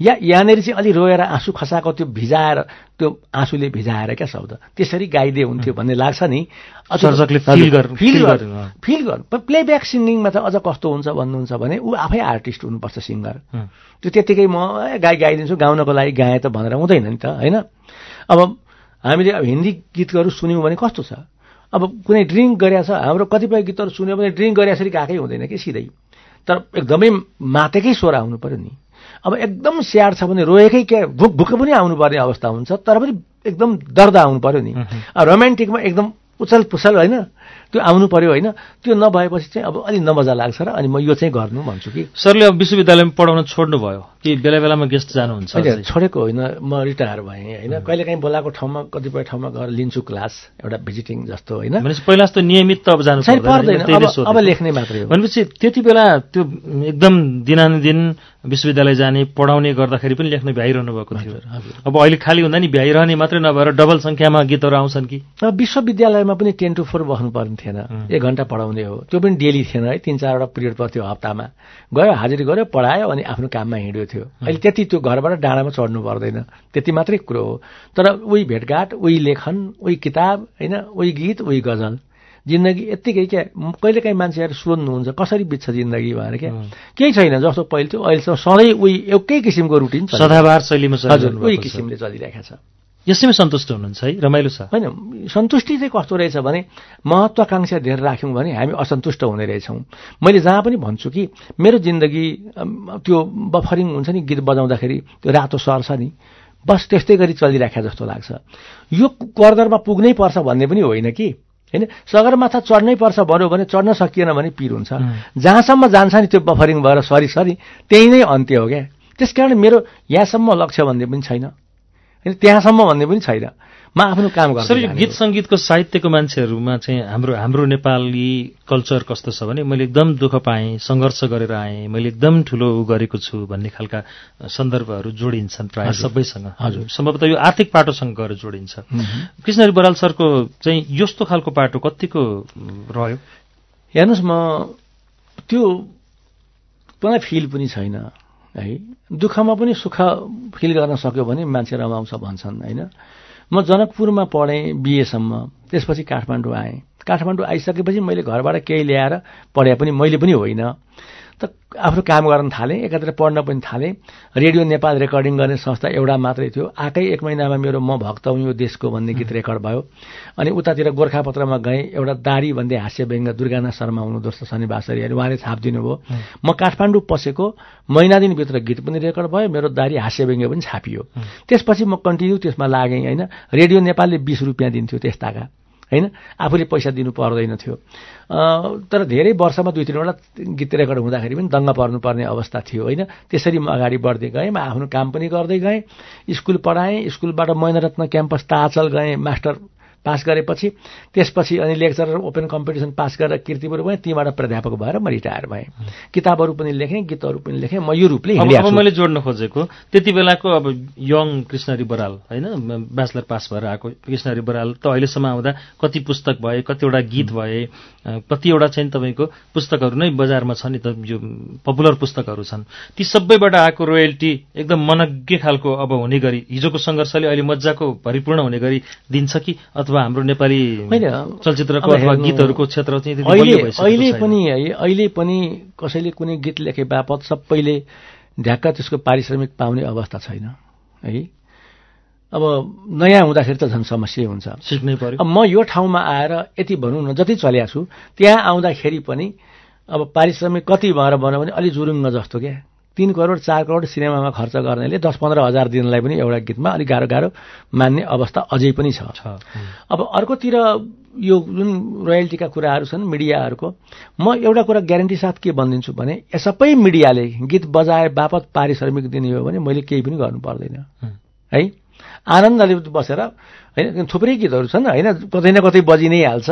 या यहाँनिर चाहिँ अलि रोएर आँसु खसाएको त्यो भिजाएर त्यो आँसुले भिजाएर क्या शब्द। त्यसरी गाइदिए हुन्थ्यो भन्ने लाग्छ नि। सर्जकले feel गर्नु- गर्नु, अँ। फिल गर्नु। प्लेब्याक सिङ्गिङमा त अझ कस्तो हुन्छ भन्नुहुन्छ भने ऊ आफै आर्टिस्ट हुनुपर्छ सिङ्गर. त्यो त्यत्तिकै म गाई गाइदिन्छु गाउनको लागि गाएँ त भनेर हुँदैन नि त होइन? अब हामीले अब हिन्दी गीतहरू सुन्यौँ भने कस्तो छ? अब कुनै ड्रिङ्क गरेछ छ हाम्रो कतिपय गीतहरू सुन्यो भने ड्रिङ्क गरे यसरी गएकै हुँदैन कि सिधै। तर एकदमै मातेकै स्वर आउनु पर्यो नि। अब एकदम स्याड छ भने रोएकै क्या भुक भुक पनि आउनुपर्ने अवस्था हुन्छ तर पनि एकदम दर्द आउनु पर्यो नि रोमान्टिकमा एकदम उछल पुछल होइन त्यो आउनु पर्यो होइन। त्यो नभएपछि चाहिँ अब अलिक नमजा लाग्छ र अनि म यो चाहिँ गर्नु भन्छु कि। सरले अब विश्वविद्यालयमा पढाउन छोड्नु भयो कि बेला बेलामा गेस्ट जानुहुन्छ? छोडेको होइन। म रिटायर भएँ होइन। कहिलेकाहीँ बोलाएको ठाउँमा कतिपय ठाउँमा गएर लिन्छु क्लास एउटा भिजिटिङ जस्तो होइन। भनेपछि पहिला जस्तो नियमित त अब जानु पर्दैन, अब- लेख्ने मात्रै हो। भनेपछि त्यति बेला त्यो एकदम दिनानुदिन विश्वविद्यालय जाने पढाउने गर्दाखेरि पनि लेख्न भ्याइरहनु भएको थियो। अब अहिले खाली हुँदा नि भ्याइरहने मात्रै नभएर डबल सङ्ख्यामा गीतहरू आउँछन् कि? अब विश्वविद्यालयमा पनि टेन टू फोर बस्नु पर्ने थिएन। एक घन्टा पढाउने हो। त्यो पनि डेली थिएन है तिन चारवटा पिरियड पर्थ्यो हप्तामा। गयो हाजिरी गऱ्यो पढायो अनि आफ्नो काममा हिँड्यो थियो अहिले त्यति त्यो घरबाट डाँडामा चढ्नु पर्दैन। त्यति मात्रै कुरो हो। तर उही भेटघाट उही लेखन उही किताब होइन उही गीत उही गजल। जिन्दगी यत्तिकै क्या कहिलेकाहीँ मान्छेहरू सोध्नुहुन्छ कसरी बित्छ जिन्दगी भनेर क्या केही छैन जस्तो पहिले थियो अहिलेसम्म सधैँ उही एकै किसिमको रुटिन छ। सदाबहार शैलीमा हजुर उही। किसिमले चलिरहेको छ। यसैमा सन्तुष्ट हुनुहुन्छ है? रमाइलो छ। होइन सन्तुष्टि चाहिँ कस्तो रहेछ भने महत्वाकांक्षा धेरै राख्यौँ भने हामी असन्तुष्ट हुने रहेछौँ। मैले जहाँ पनि भन्छु कि मेरो जिन्दगी त्यो बफरिङ हुन्छ नि गीत बजाउँदाखेरि त्यो रातो सर छ नि बस त्यस्तै गरी चलिराख्या जस्तो लाग्छ। यो करदरमा पुग्नै पर्छ भन्ने पनि होइन कि। होइन सगरमाथा चढ्नै पर्छ भन्यो भने चढ्न सकिएन भने पिर हुन्छ। जहाँसम्म जान्छ नि त्यो बफरिङ भएर सरी सरी त्यही नै अन्त्य हो क्या। त्यस कारण मेरो यहाँसम्म लक्ष्य भन्ने पनि छैन। त्यहाँसम्म भन्ने पनि छैन। म आफ्नो काम गर्छु सर यो गीत सङ्गीतको साहित्यको मान्छेहरूमा चाहिँ हाम्रो हाम्रो नेपाली कल्चर कस्तो छ भने मैले एकदम दुःख पाएँ सङ्घर्ष गरेर आएँ मैले एकदम ठुलो गरेको छु भन्ने खालका सन्दर्भहरू जोडिन्छन् प्रायः सबैसँग। हजुर। सम्भवतः यो आर्थिक पाटोसँग गएर जोडिन्छ। कृष्णहरि बराल सरको चाहिँ यस्तो खालको पाटो कतिको रह्यो? हेर्नुहोस् म त्यो मलाई फिल पनि छैन। है? दुःखमा पनि सुख फिल गर्न सक्यो भने मान्छे रमाउँछ भन्छन् होइन? म जनकपुरमा पढेँ बिएसम्म त्यसपछि काठमाडौँ आएँ। काठमाडौँ आइसकेपछि मैले घरबाट केही ल्याएर पढे पनि मैले पनि होइन। त आफ्नो काम गर्न थालेँ एकातिर पढ्न पनि थालेँ। रेडियो नेपाल रेकर्डिङ गर्ने संस्था एउटा मात्रै थियो। आएकै एक महिनामा मेरो म भक्त हुँ यो देशको भन्ने गीत रेकर्ड भयो। अनि उतातिर गोर्खापत्रमा गएँ एउटा दारी भन्दै हास्य व्यङ्ग दुर्गानाथ शर्मा हुनुहुँदो रहेछ शनिबासरी अनि उहाँले छापिदिनु भयो म काठमाडौँ पसेको महिना दिनभित्र गीत पनि रेकर्ड भयो मेरो दारी हास्य व्यङ्ग पनि छापियो। त्यसपछि म कन्टिन्यू त्यसमा लागेँ होइन। रेडियो नेपालले बिस रुपियाँ दिन्थ्यो त्यस्ताका। होइन? आफूले पैसा दिनु पर्दैन थियो। तर धेरै वर्षमा दुई तिनवटा गीत रेकर्ड हुँदाखेरि पनि दङ्ग पर्नुपर्ने अवस्था थियो होइन? त्यसरी म अगाडि बढ्दै गएँ म आफ्नो काम पनि गर्दै गएँ। स्कुल पढाएँ स्कुलबाट मैनरत्न क्याम्पस ताचल गएँ मास्टर पास गरेपछि त्यसपछि अनि लेक्चरर ओपन कम्पिटिसन पास गरेर किर्तिपुर गएँ तीबाट प्राध्यापक भएर म रिटायर भएँ। किताबहरू पनि लेखेँ गीतहरू पनि लेखेँ म यो रूपले अब। मैले जोड्न खोजेको त्यति बेलाको अब यङ कृष्णहरि बराल होइन ब्याचलर पास भएर आएको कृष्णहरि बराल त अहिलेसम्म आउँदा कति पुस्तक भए कतिवटा गीत भए कतिवटा चाहिँ तपाईँको पुस्तकहरू नै बजारमा छ नि त यो पपुलर पुस्तकहरू छन्। ती सबैबाट आएको रोयल्टी एकदम मनज्ञ खालको अब हुने गरी हिजोको सङ्घर्षले अहिले मजाको भरिपूर्ण हुने गरी दिन्छ कि अथवा हाम्रो नेपाली होइन, चलचित्रको अथवा गीतहरूको क्षेत्र चाहिँ अहिले। पनि है अहिले पनि कसैले कुनै गीत लेखे बापत सबैले ढ्याक्क त्यसको पारिश्रमिक पाउने अवस्था छैन है। अब नयाँ हुँदाखेरि त झन् समस्या हुन्छ। सिक्नै पर्यो। अब म यो ठाउँमा आएर यति भनौँ न जति चल्या छु त्यहाँ आउँदाखेरि पनि अब पारिश्रमिक कति भएर भन्यो भने अलि जुरुङ्ग जस्तो क्या। तिन करोड चार करोड सिनेमामा खर्च गर्नेले दस पन्ध्र हजार दिनलाई पनि एउटा गीतमा अलिक गाह्रो गाह्रो मान्ने अवस्था अझै पनि छ। अब अर्कोतिर यो जुन रोयल्टीका कुराहरू छन् मिडियाहरूको म एउटा कुरा ग्यारेन्टी साथ के भनिदिन्छु भने यो सबै मिडियाले गीत बजाए बापत पारिश्रमिक दिने हो भने मैले केही पनि गर्नु पर्दैन। है? आनन्दले बसेर होइन थुप्रै गीतहरू छन् होइन कतै न कतै बजि नै हाल्छ।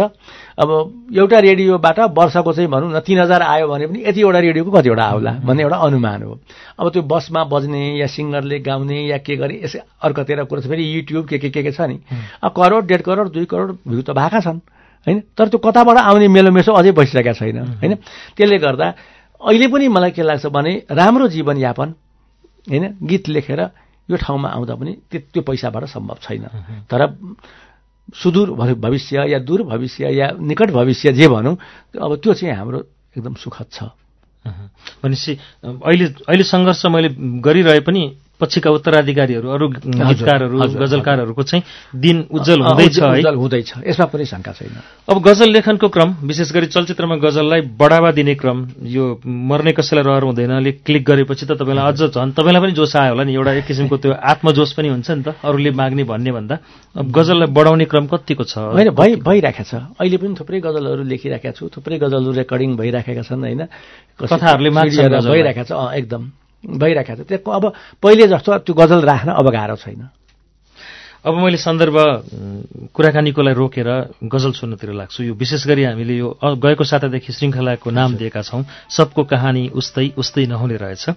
अब एउटा रेडियोबाट वर्षको चाहिँ भनौँ न तिन हजार आयो भने पनि यतिवटा रेडियोको कतिवटा आउला भन्ने एउटा अनुमान हो। अब त्यो बसमा बज्ने या सिङ्गरले गाउने या के गर्ने यसै अर्कोतिर कुरो छ फेरि युट्युब के के के के छ नि। अब करोड डेढ करोड दुई करोड भ्यू त भएका छन् होइन तर त्यो कताबाट आउने मेलोमेसो अझै भइसकेका छैन होइन। त्यसले गर्दा अहिले पनि मलाई के लाग्छ भने राम्रो जीवनयापन होइन गीत लेखेर यो ठाउँमा आउँदा पनि त्यो पैसाबाट सम्भव छैन। तर सुदूर भवि- भविष्य या दूर भविष्य या निकट भविष्य जे भनौँ अब त्यो चाहिँ हाम्रो एकदम सुखद छ। भनेपछि अहिले अहिले सङ्घर्ष मैले गरिरहे पनि पछिका उत्तराधिकारीहरू अरू गीतकारहरू गजलकारहरूको चाहिँ दिन उज्जवल हुँदैछ है। हुँदैछ। यसमा पनि शङ्का छैन। अब गजल लेखनको क्रम विशेष गरी चलचित्रमा गजललाई बढावा दिने क्रम यो मर्ने कसैलाई रहर हुँदैनले क्लिक गरेपछि त तपाईँलाई अझ झन् तपाईँलाई पनि जोस आयो होला नि एउटा एक किसिमको त्यो आत्मजोस पनि हुन्छ नि त अरूले माग्ने भन्ने भन्दा। अब गजललाई बढाउने क्रम कतिको छ? होइन भइ भइराखेको छ। अहिले पनि थुप्रै गजलहरू लेखिराखेका छु थुप्रै गजलहरू रेकर्डिङ भइराखेका छन् होइन। कथाहरूले गजललाई। भइराखेको छ। एकदम। भइराखेको छ। त्यो अब पहिले जस्तो त्यो गजल राख्न अब गाह्रो छैन। अब मैले सन्दर्भ उम्, कुराकानीको लागि रोकेर गजल सुन्नतिर लाग्छु। यो विशेष गरी हामीले यो गएको सातादेखि श्रृङ्खलाको नाम दिएका छौँ। सबको कहानी उस्तै उस्तै नहुने रहेछ।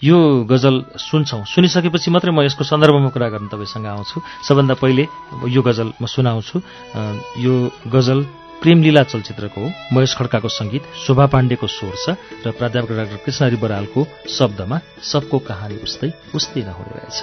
यो गजल सुन्छौँ। सुनिसकेपछि मात्रै म यसको सन्दर्भमा कुरा गर्न तपाईँसँग आउँछु। सबभन्दा पहिले यो गजल म सुनाउँछु। यो गजल प्रेमलीला चलचित्रको हो। महेश खड्काको सङ्गीत शोभा पाण्डेको स्वर छ र प्राध्यापक डाक्टर कृष्णहरि बरालको शब्दमा सबको कहानी उस्तै उस्तै नहुने रहेछ।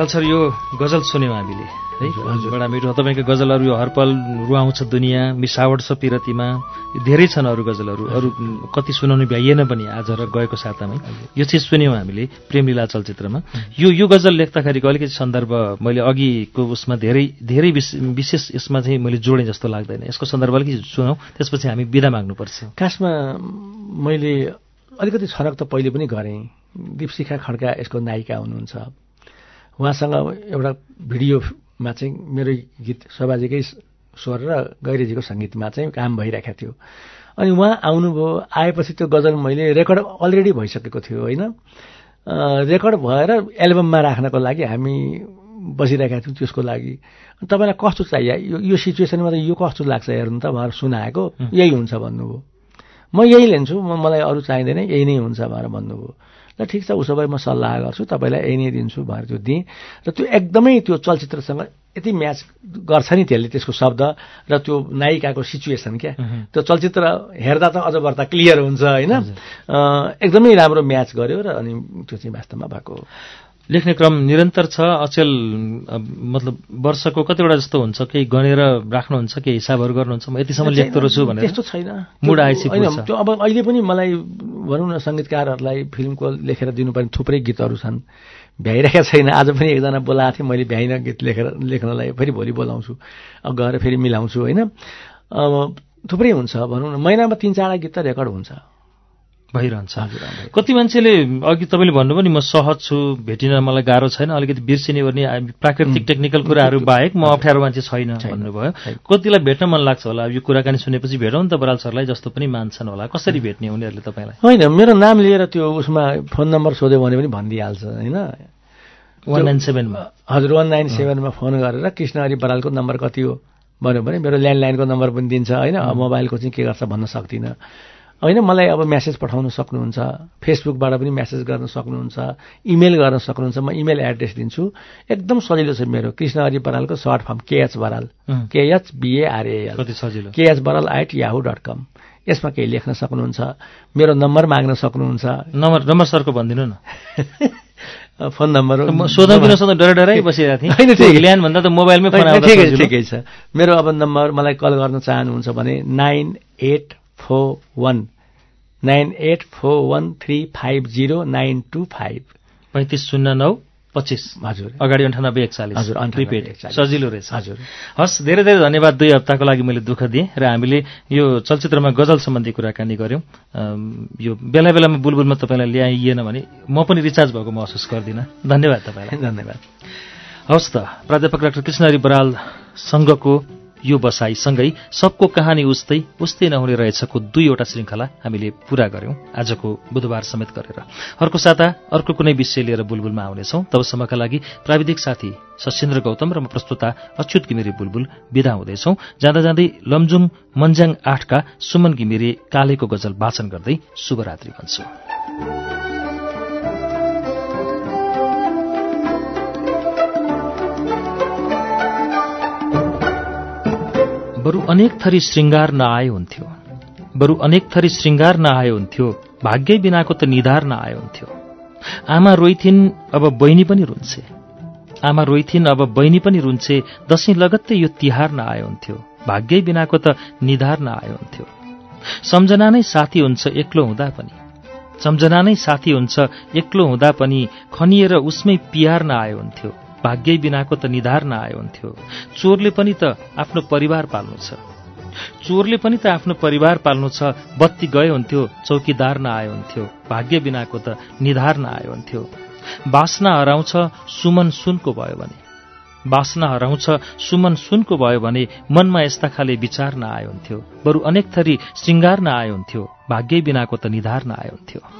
बराल सर यो गजल सुन्यौँ हामीले है? बडा मिठो तपाईँको गजलहरू यो हरपल रुवाउँछ दुनियाँ मिसावट छ पिरतीमा धेरै छन् अरू गजलहरू। अरू कति सुनाउनु भ्याइएन पनि आज र गएको सातामै। यो चिज सुन्यौँ हामीले प्रेमलीला चलचित्रमा। यो यो गजल लेख्दाखेरिको अलिकति सन्दर्भ मैले अघिको उसमा धेरै धेरै विश- विशेष यसमा चाहिँ मैले जोडेँ जस्तो लाग्दैन। यसको सन्दर्भ अलिकति सुनौँ त्यसपछि हामी बिदा माग्नुपर्छ। खासमा मैले अलिकति छनक त पहिले पनि गरेँ। दिपशिखा खड्का यसको नायिका हुनुहुन्छ। उहाँसँग एउटा भिडियोमा चाहिँ मेरो गीत शोभाजीकै स्वर र गैरेजीको सङ्गीतमा चाहिँ काम भइरहेको थियो। अनि उहाँ आउनुभयो आएपछि त्यो गजल मैले रेकर्ड अलरेडी भइसकेको थियो होइन? रेकर्ड भएर एल्बममा राख्नको लागि हामी बसिरहेका थियौँ त्यसको लागि। तपाईँलाई कस्तो चाहियो? यो यो सिचुएसनमा त यो कस्तो लाग्छ हेर्नु त भनेर सुनाएको यही हुन्छ भन्नुभयो। म यही लिन्छु म मलाई अरू चाहिँदैन यही नै हुन्छ भनेर भन्नुभयो। ल ठिक छ उसो भए म सल्लाह गर्छु तपाईँलाई यही नै दिन्छु भनेर त्यो दिएँ र त्यो एकदमै त्यो चलचित्रसँग यति म्याच गर्छ नि त्यसले त्यसको शब्द र त्यो नायिकाको सिचुएसन क्या। त्यो चलचित्र हेर्दा त अझ बढ्ता क्लियर हुन्छ होइन? एकदमै राम्रो म्याच गर्यो र अनि त्यो चाहिँ वास्तवमा भएको हो। लेख्ने क्रम निरन्तर छ अचेल मतलब वर्षको कतिवटा जस्तो हुन्छ केही गणेर राख्नुहुन्छ केही हिसाबहरू गर्नुहुन्छ म यतिसम्म लेख्दो रहेछु भनेर त्यस्तो छैन। मुड आएपछि। त्यो अब अहिले पनि मलाई भनौँ न सङ्गीतकारहरूलाई फिल्मको लेखेर दिनुपर्ने थुप्रै गीतहरू छन्। भ्याइरहेका छैन। आज पनि एकजना बोलाएको थिएँ मैले भ्याइनँ गीत लेखेर लेख्नलाई फेरि भोलि बोलाउँछु अब गएर फेरि मिलाउँछु होइन? अब थुप्रै हुन्छ भनौँ न महिनामा तिन चारवटा गीत त रेकर्ड हुन्छ। भइरहन्छ। कति मान्छेले अघि तपाईँले भन्नुभयो नि म सहज छु भेटिन मलाई गाह्रो छैन अलिकति बिर्सिने आ, प्राकृतिक टेक्निकल कुराहरू बाहेक म अप्ठ्यारो मान्छे छैन भन्नुभयो। कतिलाई भेट्न मन लाग्छ होला? अब यो कुराकानी सुनेपछि भेटौँ नि त बराल सरलाई जस्तो पनि मान्छन् होला। कसरी भेट्ने उनीहरूले तपाईँलाई? होइन मेरो नाम लिएर त्यो उसमा फोन नम्बर सोध्यो भने पनि भनिदिइहाल्छ होइन? वान नाइन सेभेनमा हजुर वान नाइन सेभेनमा फोन गरेर कृष्णहरि बरालको नम्बर कति हो भन्यो भने मेरो ल्यान्डलाइनको नम्बर पनि दिन्छ होइन? मोबाइलको चाहिँ के गर्छ भन्न सक्दिनँ। होइन मलाई अब मेसेज पठाउन सक्नुहुन्छ फेसबुकबाट पनि मेसेज गर्न सक्नुहुन्छ इमेल गर्न सक्नुहुन्छ म इमेल एड्रेस दिन्छु। एकदम सजिलो छ मेरो कृष्णहरि बरालको short form KH Baral. KH B A R A L सजिलो। KH Baral at Yahoo dot com यसमा केही लेख्न सक्नुहुन्छ मेरो नम्बर माग्न सक्नुहुन्छ। नम्बर नम्बर सरको भनिदिनु न। फोन नम्बर सोधौँ किन सोधौँ डरै डरै बसिरहेको थिएँ। होइन, ठिक। ल्यान भन्दा त मोबाइलमै। ठिकै छ। मेरो अब नम्बर मलाई कल गर्न चाहनुहुन्छ भने nine eight four one nine eight four one three five zero nine two five पैँतिस शून्य नौ पच्चिस। हजुर। अगाडि अन्ठानब्बे एकचालिस। हजुर, 98 प्रिपेड 41 सजिलो रहेछ। हजुर। हस् धेरै धेरै धन्यवाद दुई हप्ताको लागि मैले दुःख दिएँ र हामीले यो चलचित्रमा गजल सम्बन्धी कुराकानी गऱ्यौँ। यो बेला बेलामा बुलबुलमा तपाईँलाई ल्याइएन भने म पनि रिचार्ज भएको महसुस गर्दिनँ। धन्यवाद तपाईँलाई। धन्यवाद। हवस् त प्राध्यापक डाक्टर कृष्णहरि बरालसँगको यो बसाइसँगै सबको कहानी उस्तै उस्तै नहुने रहेछको दुईवटा श्रृङ्खला हामीले पूरा गर्यौं। आजको बुधबार समेत गरेर। अर्को साता अर्को कुनै विषय लिएर बुलबुलमा आउनेछौँ। तबसम्मका लागि प्राविधिक साथी सशेन्द्र गौतम र म प्रस्तुता अच्युत घिमिरे बुलबुल विदा हुँदैछौँ। जाँदा जाँदै लमजुङ मन्ज्याङ आठका सुमन घिमिरे कालेको गजल वाचन गर्दै शुभरात्रि भन्छु। बरु अनेक थरी श्रृङ्गार नआए हुन्थ्यो। बरु अनेक थरी श्रृङ्गार नआए हुन्थ्यो। भाग्यै बिनाको त निधार नआए हुन्थ्यो। आमा रोइथिन् अब बहिनी पनि रुन्छे। आमा रोइथिन् अब बहिनी पनि रुन्छे। दसैँ लगत्तै यो तिहार नआए हुन्थ्यो। भाग्यै बिनाको त निधार नआए हुन्थ्यो। सम्झना नै साथी हुन्छ एक्लो हुँदा पनि। सम्झना नै साथी हुन्छ एक्लो हुँदा पनि। खनिएर उसमै पिहार नआए हुन्थ्यो। भाग्यै बिनाको त निधार नआए हुन्थ्यो। चोरले पनि त आफ्नो परिवार पाल्नु छ। चोरले पनि त आफ्नो परिवार पाल्नु छ बत्ती गए हुन्थ्यो चौकीदार नआए हुन्थ्यो भाग्य बिनाको त निधार नआए हुन्थ्यो। बासना हराउँछ सुमन सुनको भयो भने। बासना हराउँछ सुमन सुनको भयो भने मनमा यस्ता खाले विचार नआए हुन्थ्यो। बरु अनेक थरी श्रृङ्गार नआए हुन्थ्यो भाग्यै बिनाको त निधार नआए हुन्थ्यो।